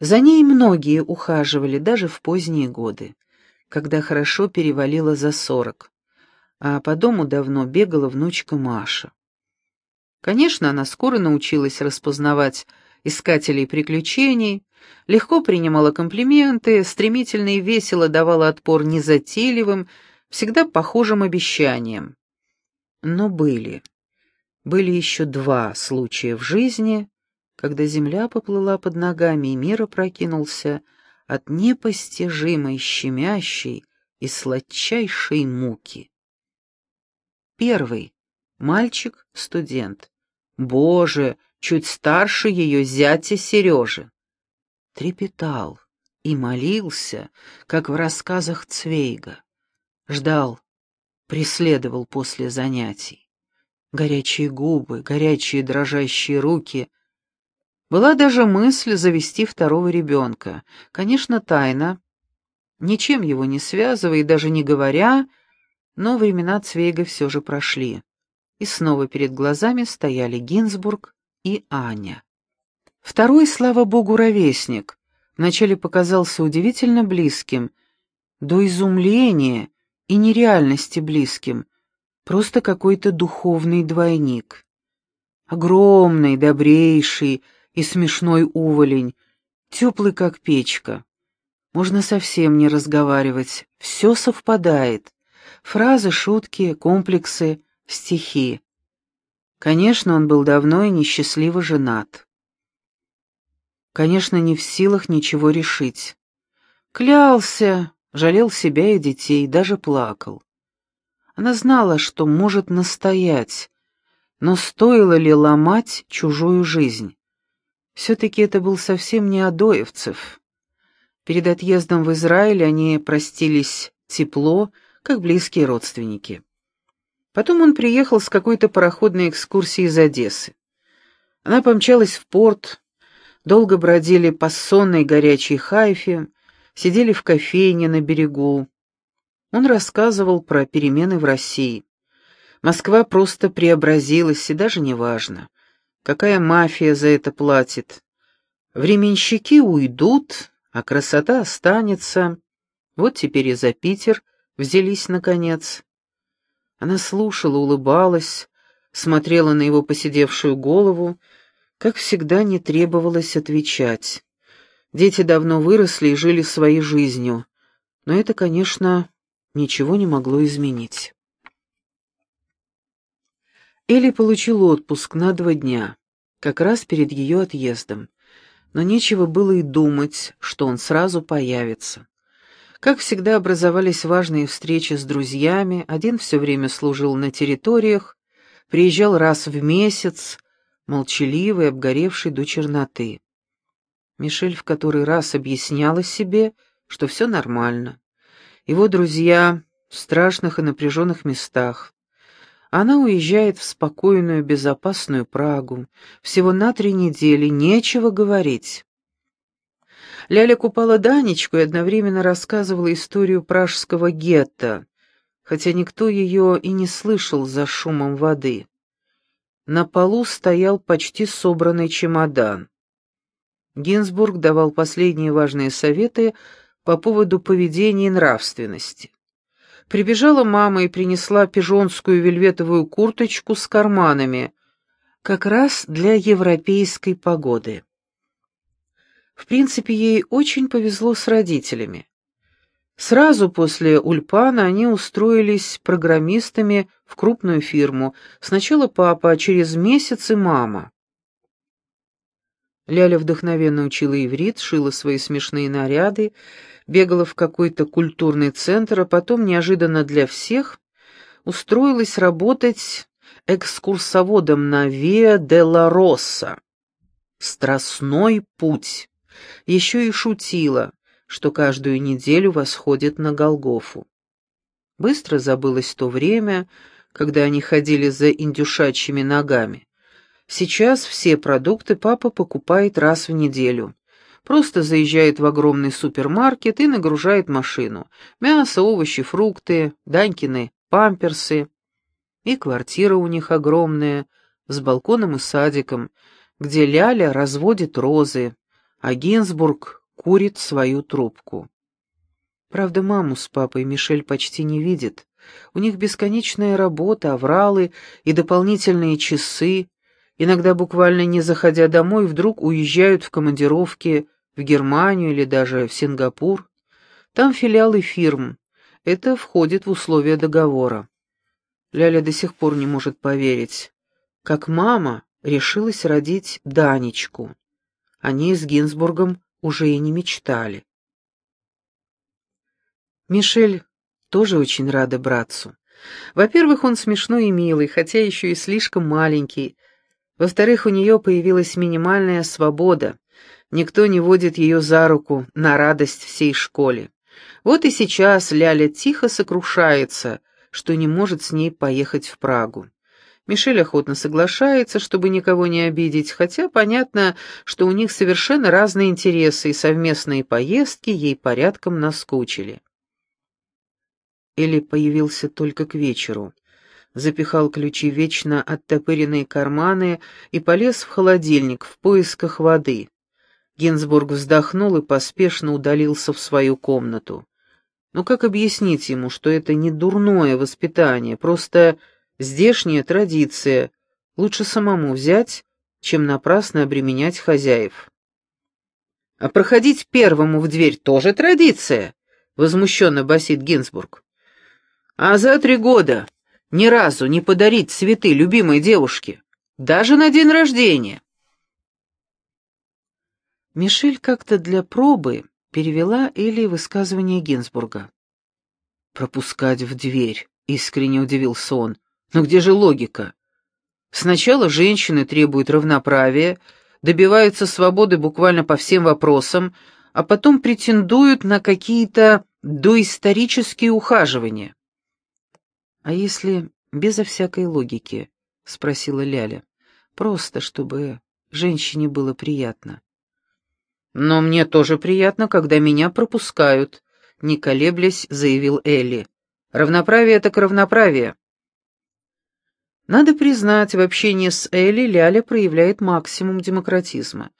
За ней многие ухаживали, даже в поздние годы, когда хорошо перевалило за сорок, а по дому давно бегала внучка Маша. Конечно, она скоро научилась распознавать искателей приключений, легко принимала комплименты, стремительно и весело давала отпор незатейливым, всегда похожим обещаниям. Но были. Были еще два случая в жизни, когда земля поплыла под ногами и мир опрокинулся от непостижимой, щемящей и сладчайшей муки. Первый. Мальчик-студент. Боже, чуть старше ее зятя Сережи. Трепетал и молился, как в рассказах Цвейга. Ждал, преследовал после занятий. Горячие губы, горячие дрожащие руки. Была даже мысль завести второго ребенка. Конечно, тайна, ничем его не связывая и даже не говоря, но времена Цвейга все же прошли. И снова перед глазами стояли Гинзбург и Аня. Второй, слава богу, ровесник. Вначале показался удивительно близким, до изумления и нереальности близким, просто какой-то духовный двойник. Огромный, добрейший и смешной уволень, теплый как печка. Можно совсем не разговаривать, все совпадает. Фразы, шутки, комплексы, стихи. Конечно, он был давно и несчастливо женат. Конечно, не в силах ничего решить. Клялся, жалел себя и детей, даже плакал. Она знала, что может настоять, но стоило ли ломать чужую жизнь? Все-таки это был совсем не Адоевцев. Перед отъездом в Израиль они простились тепло, как близкие родственники. Потом он приехал с какой-то пароходной экскурсии из Одессы. Она помчалась в порт, долго бродили по сонной горячей Хайфе, сидели в кофейне на берегу. Он рассказывал про перемены в России. Москва просто преобразилась, и даже не важно, какая мафия за это платит. Временщики уйдут, а красота останется. Вот теперь и за Питер взялись наконец. Она слушала, улыбалась, смотрела на его посидевшую голову, как всегда не требовалось отвечать. Дети давно выросли и жили своей жизнью, но это, конечно, ничего не могло изменить. Элли получил отпуск на два дня, как раз перед ее отъездом, но нечего было и думать, что он сразу появится. Как всегда, образовались важные встречи с друзьями, один все время служил на территориях, приезжал раз в месяц, молчаливый, обгоревший до черноты. Мишель в который раз объясняла себе, что все нормально. Его друзья в страшных и напряженных местах. Она уезжает в спокойную, безопасную Прагу. Всего на три недели, нечего говорить. Ляля купала Данечку и одновременно рассказывала историю пражского гетто, хотя никто ее и не слышал за шумом воды. На полу стоял почти собранный чемодан. Гинзбург давал последние важные советы по поводу поведения и нравственности. Прибежала мама и принесла пижонскую вельветовую курточку с карманами, как раз для европейской погоды. В принципе, ей очень повезло с родителями. Сразу после Ульпана они устроились программистами в крупную фирму. Сначала папа, а через месяц и мама. Ляля вдохновенно учила иврит, шила свои смешные наряды, бегала в какой-то культурный центр, а потом, неожиданно для всех, устроилась работать экскурсоводом на Виа де ла Росса. Страстной путь. Еще и шутила, что каждую неделю восходит на Голгофу. Быстро забылось то время, когда они ходили за индюшачьими ногами. Сейчас все продукты папа покупает раз в неделю. Просто заезжает в огромный супермаркет и нагружает машину. Мясо, овощи, фрукты, Данькины, памперсы. И квартира у них огромная, с балконом и садиком, где Ляля разводит розы, а Гинзбург курит свою трубку. Правда, маму с папой Мишель почти не видит. У них бесконечная работа, авралы и дополнительные часы. Иногда, буквально не заходя домой, вдруг уезжают в командировки в Германию или даже в Сингапур. Там филиалы фирм. Это входит в условия договора. Ляля до сих пор не может поверить, как мама решилась родить Данечку. Они с Гинзбургом уже и не мечтали. Мишель тоже очень рада братцу. Во-первых, он смешной и милый, хотя еще и слишком маленький. Во-вторых, у нее появилась минимальная свобода. Никто не водит ее за руку на радость всей школе. Вот и сейчас Ляля тихо сокрушается, что не может с ней поехать в Прагу. Мишель охотно соглашается, чтобы никого не обидеть, хотя понятно, что у них совершенно разные интересы, и совместные поездки ей порядком наскучили. Или появился только к вечеру. Запихал ключи вечно оттопыренные карманы и полез в холодильник в поисках воды. Гинзбург вздохнул и поспешно удалился в свою комнату. Но как объяснить ему, что это не дурное воспитание, просто здешняя традиция, лучше самому взять, чем напрасно обременять хозяев? «А проходить первому в дверь тоже традиция?» — возмущенно басит Гинзбург. «А за три года ни разу не подарить цветы любимой девушке, даже на день рождения!» Мишель как-то для пробы перевела Элли высказывание Гинзбурга. «Пропускать в дверь», — искренне удивился он. «Но где же логика? Сначала женщины требуют равноправия, добиваются свободы буквально по всем вопросам, а потом претендуют на какие-то доисторические ухаживания». «А если безо всякой логики?» — спросила Ляля. «Просто, чтобы женщине было приятно». «Но мне тоже приятно, когда меня пропускают», — не колеблясь, заявил Элли. «Равноправие — так равноправие». Надо признать, в общении с Элли Ляля проявляет максимум демократизма.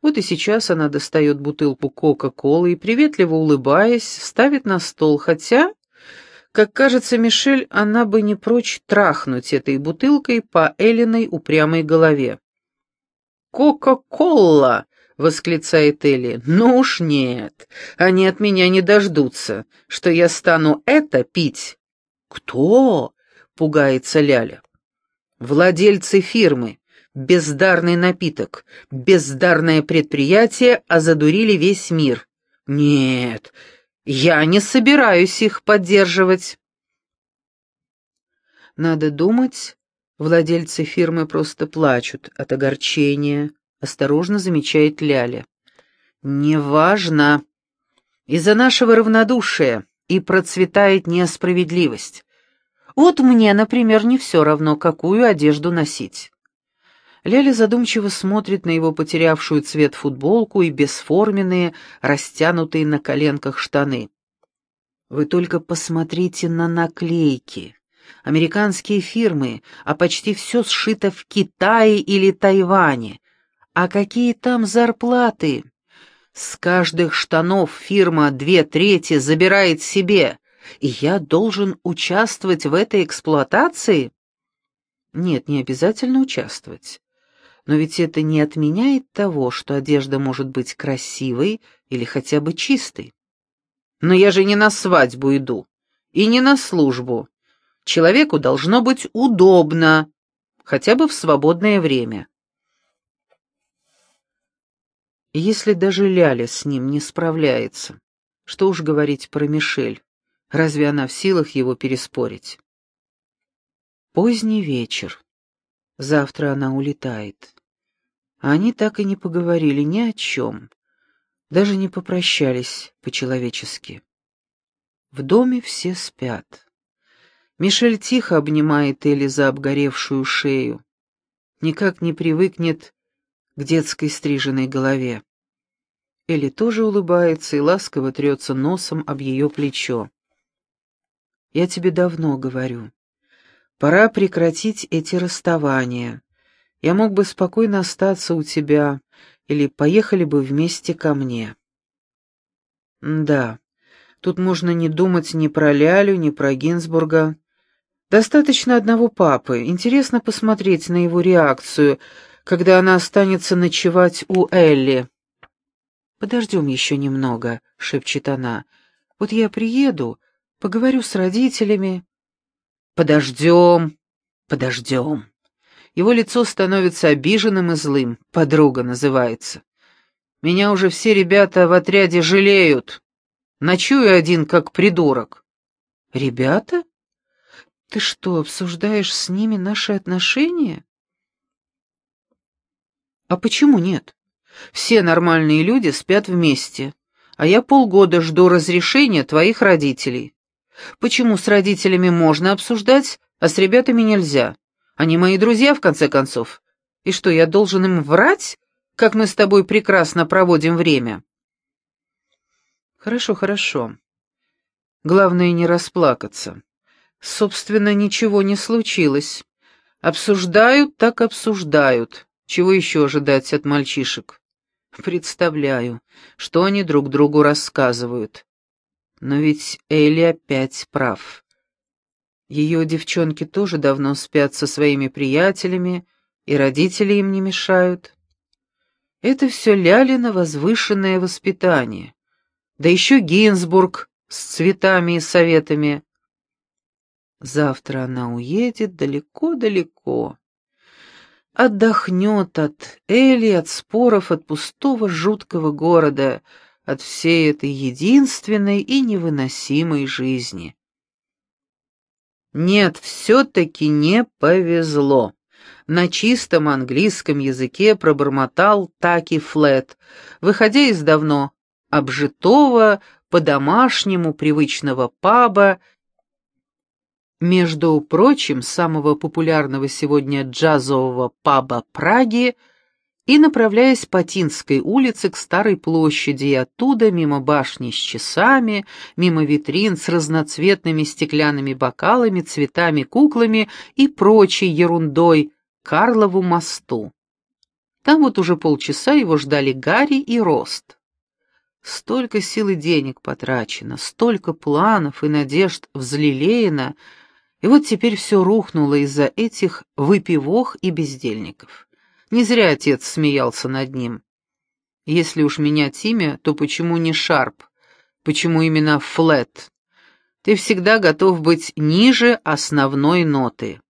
Вот и сейчас она достает бутылку Кока-Колы и, приветливо улыбаясь, ставит на стол, хотя, как кажется Мишель, она бы не прочь трахнуть этой бутылкой по Эллиной упрямой голове. «Кока-кола!» — восклицает Элли. «Ну уж нет, они от меня не дождутся, что я стану это пить». «Кто?» — пугается Ляля. «Владельцы фирмы. Бездарный напиток, бездарное предприятие озадурили весь мир. Нет, я не собираюсь их поддерживать». Надо думать, владельцы фирмы просто плачут от огорчения, — осторожно замечает Ляля. «Неважно. Из-за нашего равнодушия и процветает несправедливость. Вот мне, например, не все равно, какую одежду носить». Ляля задумчиво смотрит на его потерявшую цвет футболку и бесформенные, растянутые на коленках штаны. «Вы только посмотрите на наклейки. Американские фирмы, а почти все сшито в Китае или Тайване. А какие там зарплаты? С каждых штанов фирма две трети забирает себе, и я должен участвовать в этой эксплуатации? Нет, не обязательно участвовать. Но ведь это не отменяет того, что одежда может быть красивой или хотя бы чистой. Но я же не на свадьбу иду и не на службу. Человеку должно быть удобно, хотя бы в свободное время. Если даже Ляля с ним не справляется, что уж говорить про Мишель, разве она в силах его переспорить? Поздний вечер. Завтра она улетает. А они так и не поговорили ни о чем, даже не попрощались по-человечески. В доме все спят. Мишель тихо обнимает Элли за обгоревшую шею. Никак не привыкнет к детской стриженной голове. Элли тоже улыбается и ласково трется носом об ее плечо. «Я тебе давно говорю. Пора прекратить эти расставания. Я мог бы спокойно остаться у тебя или поехали бы вместе ко мне. Да, тут можно не думать ни про Лялю, ни про Гинзбурга. Достаточно одного папы. Интересно посмотреть на его реакцию, когда она останется ночевать у Элли. «Подождем еще немного», — шепчет она. «Вот я приеду, поговорю с родителями». «Подождем, подождем». Его лицо становится обиженным и злым. Подруга называется. Меня уже все ребята в отряде жалеют. Ночую один, как придурок. Ребята? Ты что, обсуждаешь с ними наши отношения? А почему нет? Все нормальные люди спят вместе, а я полгода жду разрешения твоих родителей. Почему с родителями можно обсуждать, а с ребятами нельзя? Они мои друзья, в конце концов. И что, я должен им врать, как мы с тобой прекрасно проводим время?» «Хорошо, хорошо. Главное не расплакаться. Собственно, ничего не случилось. Обсуждают, так обсуждают. Чего еще ожидать от мальчишек? Представляю, что они друг другу рассказывают. Но ведь Элли опять прав. Ее девчонки тоже давно спят со своими приятелями, и родители им не мешают. Это все Лялина возвышенное воспитание. Да еще Гинзбург с цветами и советами. Завтра она уедет далеко-далеко. Отдохнет от Эли, от споров, от пустого жуткого города, от всей этой единственной и невыносимой жизни. Нет, все-таки не повезло. На чистом английском языке пробормотал Таки Флет, выходя из давно обжитого, по-домашнему привычного паба, между прочим, самого популярного сегодня джазового паба Праги, и направляясь по Тинской улице к Старой площади и оттуда мимо башни с часами, мимо витрин с разноцветными стеклянными бокалами, цветами, куклами и прочей ерундой к Карлову мосту. Там вот уже полчаса его ждали Гарри и Рост. Столько сил и денег потрачено, столько планов и надежд взлелеяно, и вот теперь все рухнуло из-за этих выпивох и бездельников. Не зря отец смеялся над ним. Если уж менять имя, то почему не Шарп? Почему именно Флет? Ты всегда готов быть ниже основной ноты.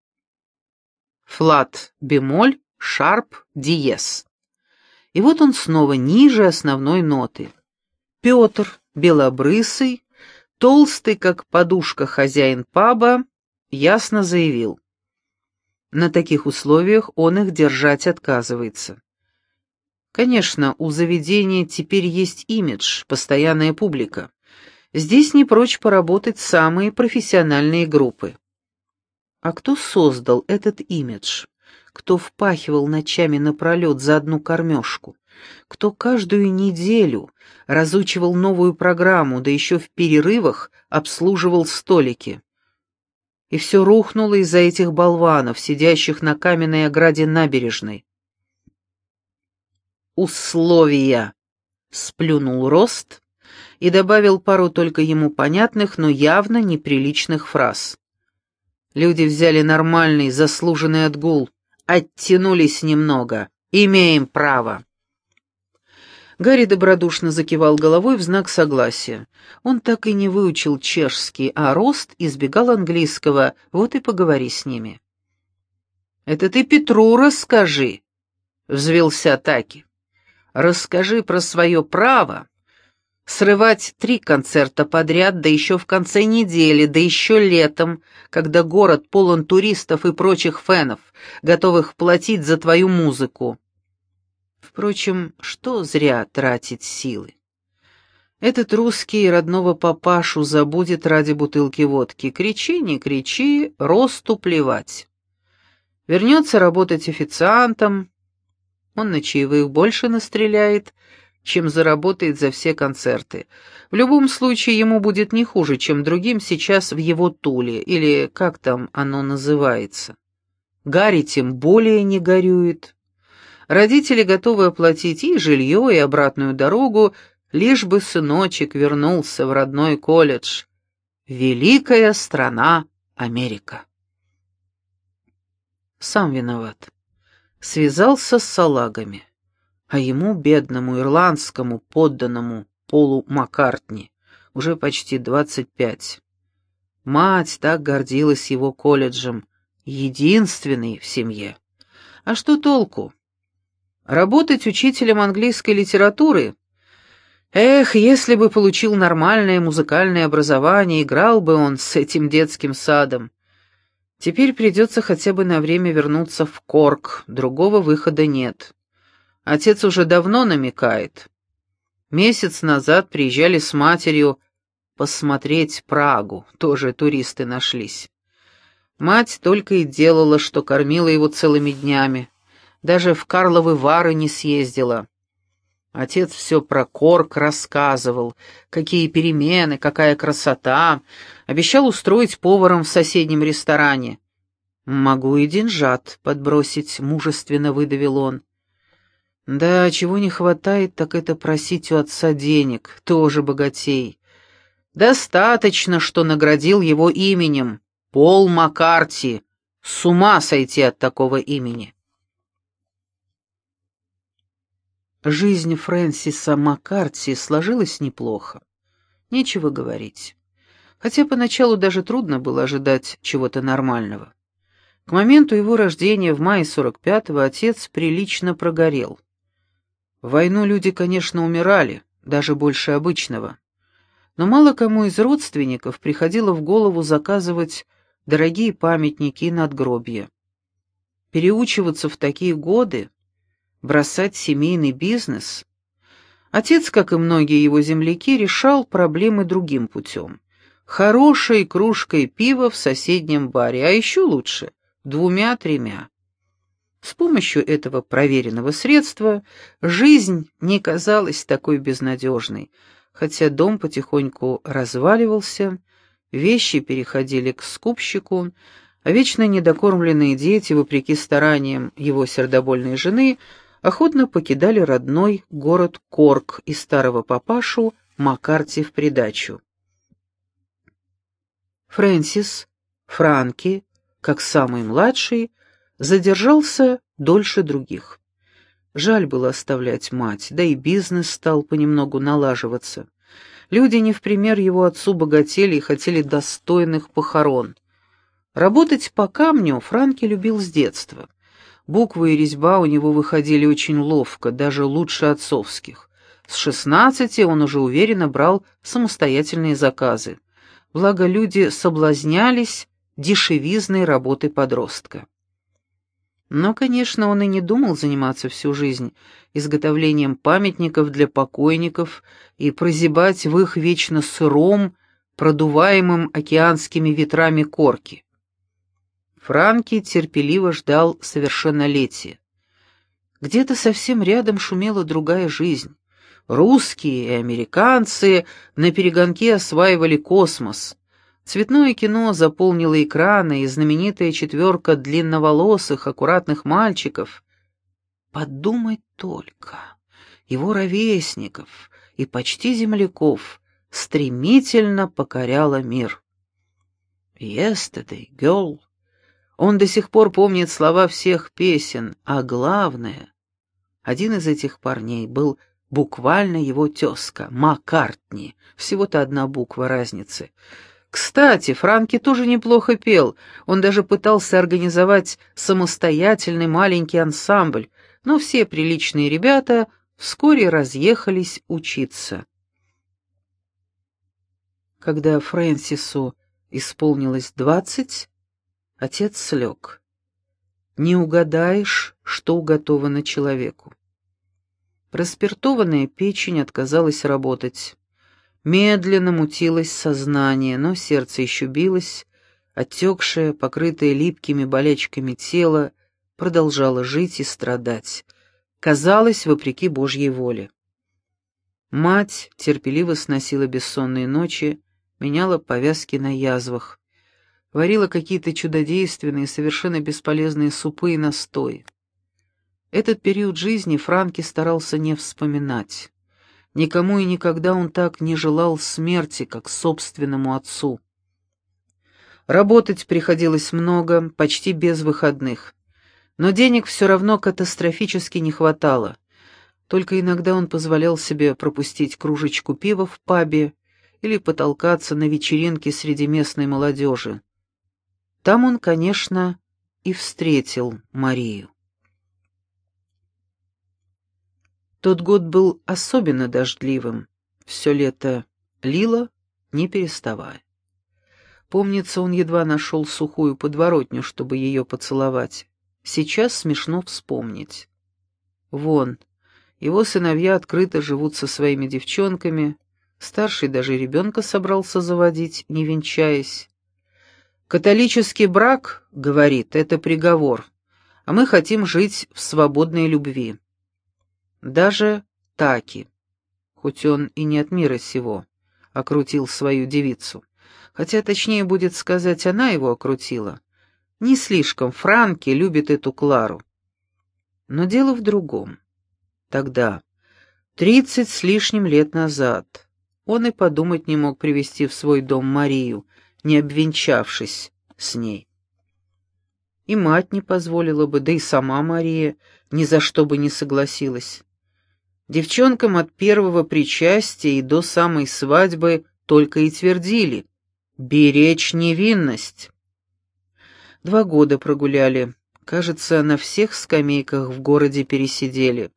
Флат бемоль, шарп диез. И вот он снова ниже основной ноты. Петр, белобрысый, толстый, как подушка хозяин паба, ясно заявил. На таких условиях он их держать отказывается. Конечно, у заведения теперь есть имидж, постоянная публика. Здесь не прочь поработать самые профессиональные группы. А кто создал этот имидж? Кто впахивал ночами напролет за одну кормежку? Кто каждую неделю разучивал новую программу, да еще в перерывах обслуживал столики? И все рухнуло из-за этих болванов, сидящих на каменной ограде набережной. «Условия!» — сплюнул Рост и добавил пару только ему понятных, но явно неприличных фраз. Люди взяли нормальный, заслуженный отгул, оттянулись немного, имеем право. Гарри добродушно закивал головой в знак согласия. Он так и не выучил чешский, а Рост избегал английского, вот и поговори с ними. «Это ты Петру расскажи», — взвелся Таки. «Расскажи про свое право срывать три концерта подряд, да еще в конце недели, да еще летом, когда город полон туристов и прочих фенов, готовых платить за твою музыку. Впрочем, что зря тратить силы? Этот русский родного папашу забудет ради бутылки водки. Кричи, не кричи, росту плевать. Вернется работать официантом. Он на чаевых больше настреляет, чем заработает за все концерты. В любом случае ему будет не хуже, чем другим сейчас в его Туле, или как там оно называется. Гарри тем более не горюет. Родители готовы оплатить и жилье, и обратную дорогу, лишь бы сыночек вернулся в родной колледж. Великая страна Америка. Сам виноват. Связался с салагами, а ему, бедному ирландскому подданному Полу Маккартни, уже почти двадцать пять. Мать так гордилась его колледжем, единственный в семье. А что толку? Работать учителем английской литературы? Эх, если бы получил нормальное музыкальное образование, играл бы он с этим детским садом. Теперь придется хотя бы на время вернуться в Корк, другого выхода нет. Отец уже давно намекает. Месяц назад приезжали с матерью посмотреть Прагу, тоже туристы нашлись. Мать только и делала, что кормила его целыми днями. Даже в Карловы Вары не съездила. Отец все про Корк рассказывал, какие перемены, какая красота. Обещал устроить поваром в соседнем ресторане. «Могу и деньжат подбросить», — мужественно выдавил он. «Да, чего не хватает, так это просить у отца денег, тоже богатей. Достаточно, что наградил его именем. Пол Маккарти. С ума сойти от такого имени». Жизнь Фрэнсиса Маккарти сложилась неплохо. Нечего говорить. Хотя поначалу даже трудно было ожидать чего-то нормального. К моменту его рождения в мае 45-го отец прилично прогорел. В войну люди, конечно, умирали, даже больше обычного. Но мало кому из родственников приходило в голову заказывать дорогие памятники и надгробья. Переучиваться в такие годы бросать семейный бизнес. Отец, как и многие его земляки, решал проблемы другим путем. Хорошей кружкой пива в соседнем баре, а еще лучше — двумя-тремя. С помощью этого проверенного средства жизнь не казалась такой безнадежной, хотя дом потихоньку разваливался, вещи переходили к скупщику, а вечно недокормленные дети, вопреки стараниям его сердобольной жены, охотно покидали родной город Корк и старого папашу Маккарти в придачу. Фрэнсис, Франки, как самый младший, задержался дольше других. Жаль было оставлять мать, да и бизнес стал понемногу налаживаться. Люди не в пример его отцу богатели и хотели достойных похорон. Работать по камню Франки любил с детства. Буквы и резьба у него выходили очень ловко, даже лучше отцовских. С шестнадцати он уже уверенно брал самостоятельные заказы. Благо люди соблазнялись дешевизной работы подростка. Но, конечно, он и не думал заниматься всю жизнь изготовлением памятников для покойников и прозябать в их вечно сыром, продуваемым океанскими ветрами корки. Франки терпеливо ждал совершеннолетия. Где-то совсем рядом шумела другая жизнь. Русские и американцы на перегонке осваивали космос. Цветное кино заполнило экраны, и знаменитая четверка длинноволосых, аккуратных мальчиков. Подумать только, его ровесников и почти земляков стремительно покоряла мир. «Yesterday, girl», он до сих пор помнит слова всех песен, а главное, один из этих парней был буквально его тезка, Маккартни, всего-то одна буква разницы. Кстати, Франки тоже неплохо пел, он даже пытался организовать самостоятельный маленький ансамбль, но все приличные ребята вскоре разъехались учиться. Когда Фрэнсису исполнилось двадцать, Отец слег. Не угадаешь, что уготовано человеку. Распиртованная печень отказалась работать. Медленно мутилось сознание, но сердце еще билось, отекшее, покрытое липкими болячками тело, продолжало жить и страдать. Казалось, вопреки Божьей воле. Мать терпеливо сносила бессонные ночи, меняла повязки на язвах варила какие-то чудодейственные, совершенно бесполезные супы и настои. Этот период жизни Франки старался не вспоминать. Никому и никогда он так не желал смерти, как собственному отцу. Работать приходилось много, почти без выходных. Но денег все равно катастрофически не хватало. Только иногда он позволял себе пропустить кружечку пива в пабе или потолкаться на вечеринке среди местной молодежи. Там он, конечно, и встретил Марию. Тот год был особенно дождливым. Все лето лило, не переставая. Помнится, он едва нашел сухую подворотню, чтобы ее поцеловать. Сейчас смешно вспомнить. Вон, его сыновья открыто живут со своими девчонками, старший даже ребенка собрался заводить, не венчаясь. Католический брак, говорит, это приговор, а мы хотим жить в свободной любви. Даже Таки, хоть он и не от мира сего, окрутил свою девицу. Хотя точнее будет сказать, она его окрутила. Не слишком Франки любит эту Клару. Но дело в другом. Тогда, тридцать с лишним лет назад, он и подумать не мог привести в свой дом Марию, не обвенчавшись с ней. И мать не позволила бы, да и сама Мария ни за что бы не согласилась. Девчонкам от первого причастия и до самой свадьбы только и твердили «беречь невинность». Два года прогуляли, кажется, на всех скамейках в городе пересидели.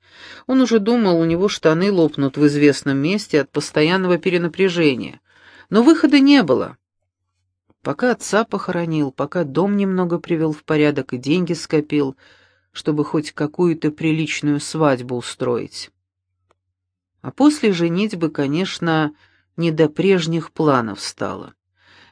Он уже думал, у него штаны лопнут в известном месте от постоянного перенапряжения. Но выхода не было. Пока отца похоронил, пока дом немного привел в порядок и деньги скопил, чтобы хоть какую-то приличную свадьбу устроить. А после женитьбы, конечно, не до прежних планов стало.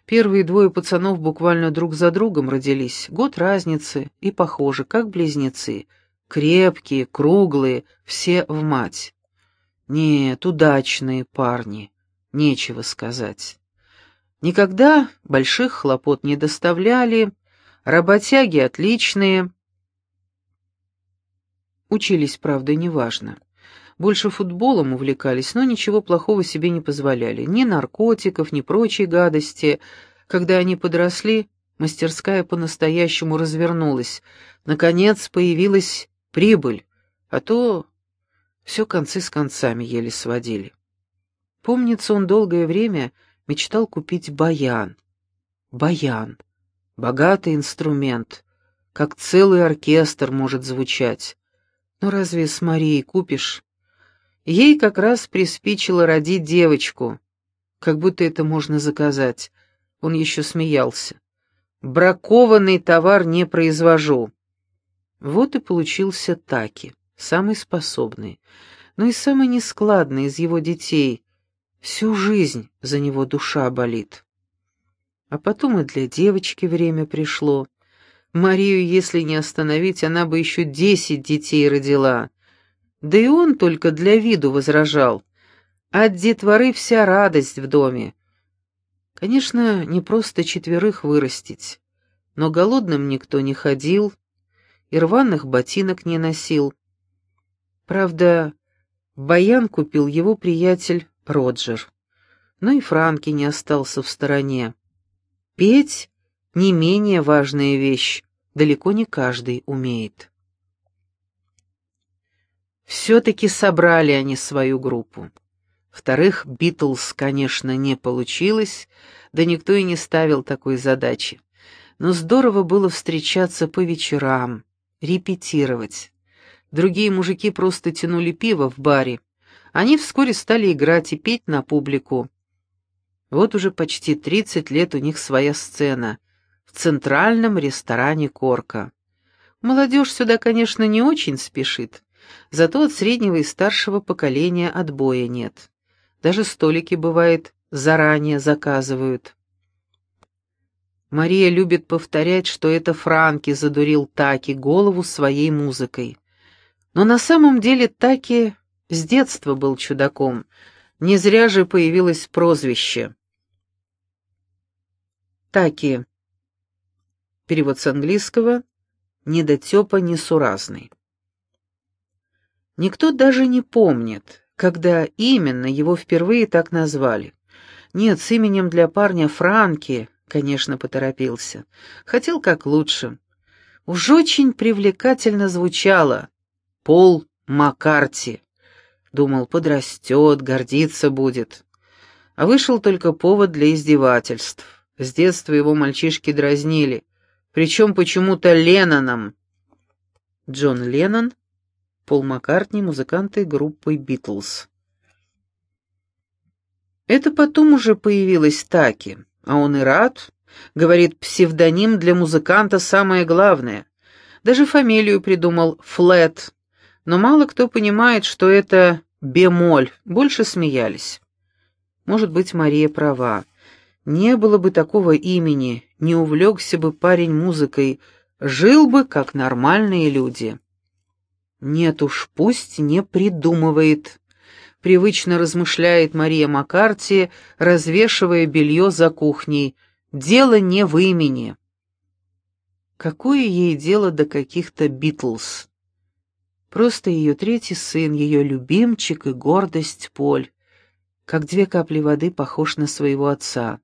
Первые двое пацанов буквально друг за другом родились, год разницы, и похожи, как близнецы. Крепкие, круглые, все в мать. Нет, удачные парни, нечего сказать. Никогда больших хлопот не доставляли, работяги отличные. Учились, правда, неважно. Больше футболом увлекались, но ничего плохого себе не позволяли. Ни наркотиков, ни прочей гадости. Когда они подросли, мастерская по-настоящему развернулась. Наконец появилась прибыль, а то все концы с концами еле сводили. Помнится, он долгое время мечтал купить баян. Баян. Богатый инструмент. Как целый оркестр может звучать. Но разве с Марией купишь? Ей как раз приспичило родить девочку. Как будто это можно заказать. Он еще смеялся. «Бракованный товар не произвожу». Вот и получился Таки, самый способный, но и самый нескладный из его детей, Всю жизнь за него душа болит. А потом и для девочки время пришло. Марию, если не остановить, она бы еще десять детей родила. Да и он только для виду возражал. От детворы вся радость в доме. Конечно, не просто четверых вырастить, но голодным никто не ходил и рваных ботинок не носил. Правда, баян купил его приятель Роджер. Но и Франки не остался в стороне. Петь — не менее важная вещь, далеко не каждый умеет. Все-таки собрали они свою группу. Вторых, Битлз, конечно, не получилось, да никто и не ставил такой задачи. Но здорово было встречаться по вечерам, репетировать. Другие мужики просто тянули пиво в баре, они вскоре стали играть и петь на публику. Вот уже почти 30 лет у них своя сцена в центральном ресторане «Корка». Молодежь сюда, конечно, не очень спешит, зато от среднего и старшего поколения отбоя нет. Даже столики, бывает, заранее заказывают. Мария любит повторять, что это Франки задурил Таки голову своей музыкой. Но на самом деле Таки с детства был чудаком. Не зря же появилось прозвище. Таки. Перевод с английского «недотепа несуразный». Никто даже не помнит, когда именно его впервые так назвали. Нет, с именем для парня Франки, конечно, поторопился. Хотел как лучше. Уж очень привлекательно звучало. Пол Маккарти. Думал, подрастет, гордиться будет. А вышел только повод для издевательств. С детства его мальчишки дразнили. Причем почему-то Ленноном. Джон Леннон, Пол Маккартни, музыканты группы «Битлз». Это потом уже появилась Таки, а он и рад. Говорит, псевдоним для музыканта самое главное. Даже фамилию придумал Флет, но мало кто понимает, что это бемоль, больше смеялись. Может быть, Мария права. Не было бы такого имени, не увлекся бы парень музыкой, жил бы, как нормальные люди. Нет уж, пусть не придумывает. Привычно размышляет Мария Маккарти, развешивая белье за кухней. Дело не в имени. Какое ей дело до каких-то Битлз? Просто ее третий сын, ее любимчик и гордость Поль, как две капли воды похож на своего отца.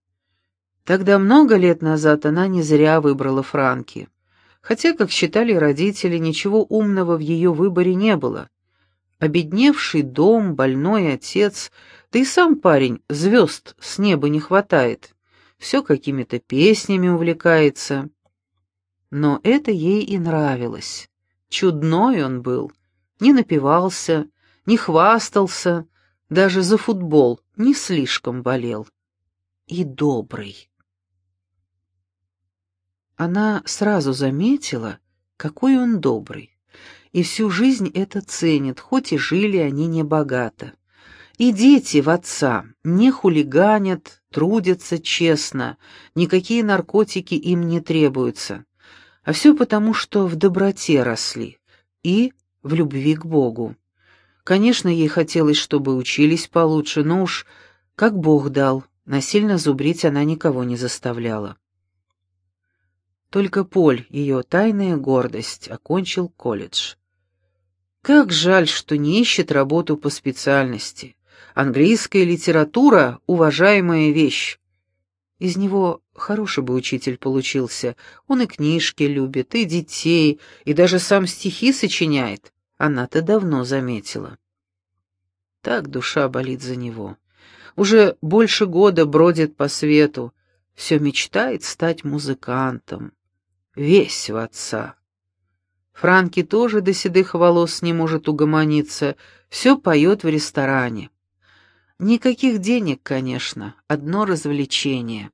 Тогда много лет назад она не зря выбрала Франки. Хотя, как считали родители, ничего умного в ее выборе не было. Обедневший дом, больной отец, да и сам парень звезд с неба не хватает. Все какими-то песнями увлекается. Но это ей и нравилось. Чудной он был, не напивался, не хвастался, даже за футбол не слишком болел. И добрый. Она сразу заметила, какой он добрый, и всю жизнь это ценит, хоть и жили они небогато. И дети в отца не хулиганят, трудятся честно, никакие наркотики им не требуются. А все потому, что в доброте росли и в любви к Богу. Конечно, ей хотелось, чтобы учились получше, но уж как Бог дал, насильно зубрить она никого не заставляла. Только Поль, ее тайная гордость, окончил колледж. Как жаль, что не ищет работу по специальности. Английская литература — уважаемая вещь. Из него хороший бы учитель получился. Он и книжки любит, и детей, и даже сам стихи сочиняет. Она-то давно заметила. Так душа болит за него. Уже больше года бродит по свету, все мечтает стать музыкантом. Весь в отца. Франки тоже до седых волос не может угомониться, все поет в ресторане. Никаких денег, конечно, одно развлечение.